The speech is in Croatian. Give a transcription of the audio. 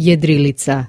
jedrilica.